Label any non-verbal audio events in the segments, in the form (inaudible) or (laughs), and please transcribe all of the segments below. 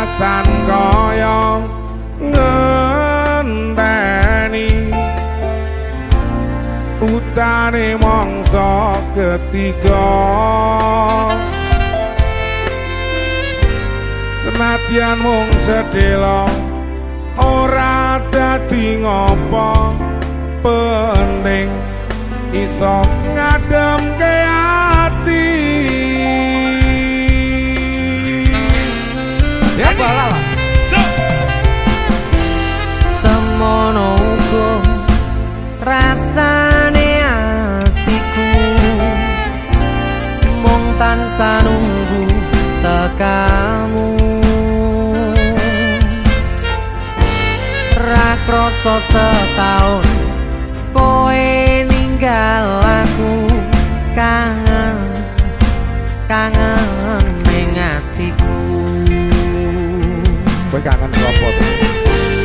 alasan kaya ngenteni. Utane mongso ketiga. Senadyan mung sedelo ora dadi ngopo penting iso ngadem rasane atiku Mung tansah nunggu tekamu. Rakroso setahun koe ninggal aku. Kangen kangen ning atiku. Kowe kangen sapa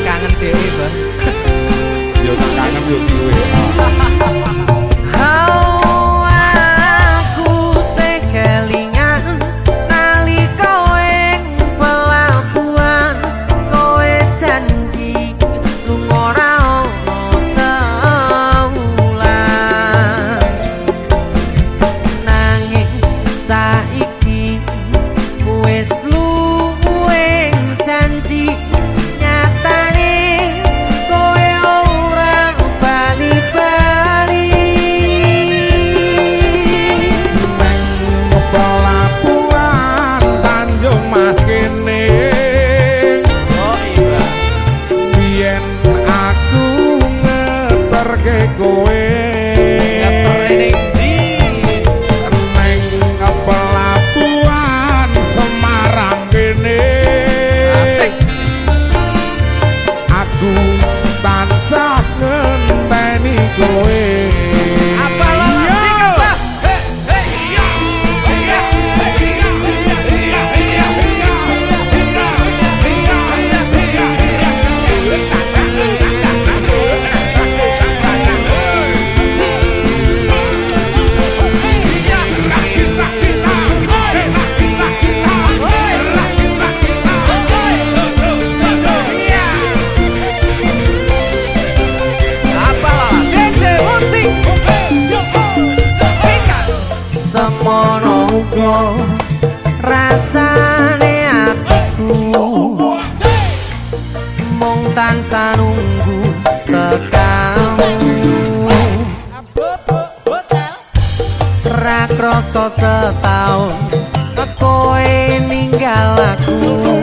kangen dhewe Bang. (laughs) Yo kangen yo ngenteni mono uga rasane aku mung tansah nunggu tekamu. Ra krasa setahun kok ninggal aku.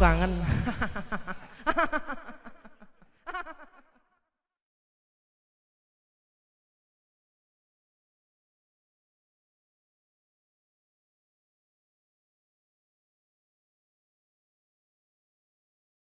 kangen. (laughs)